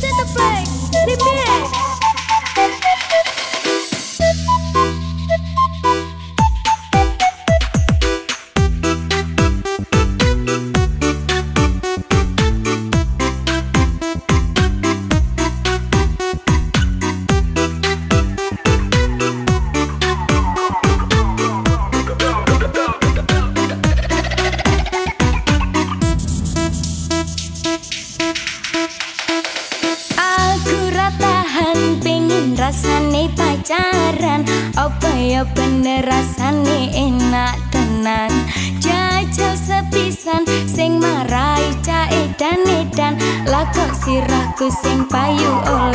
Listen to the flag. Pacaran. Apa ya bener rasane enak tenan. Jajal sepisan sing marai cae dan edan. Lakok sirahku sing payu oleh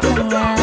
Thank you.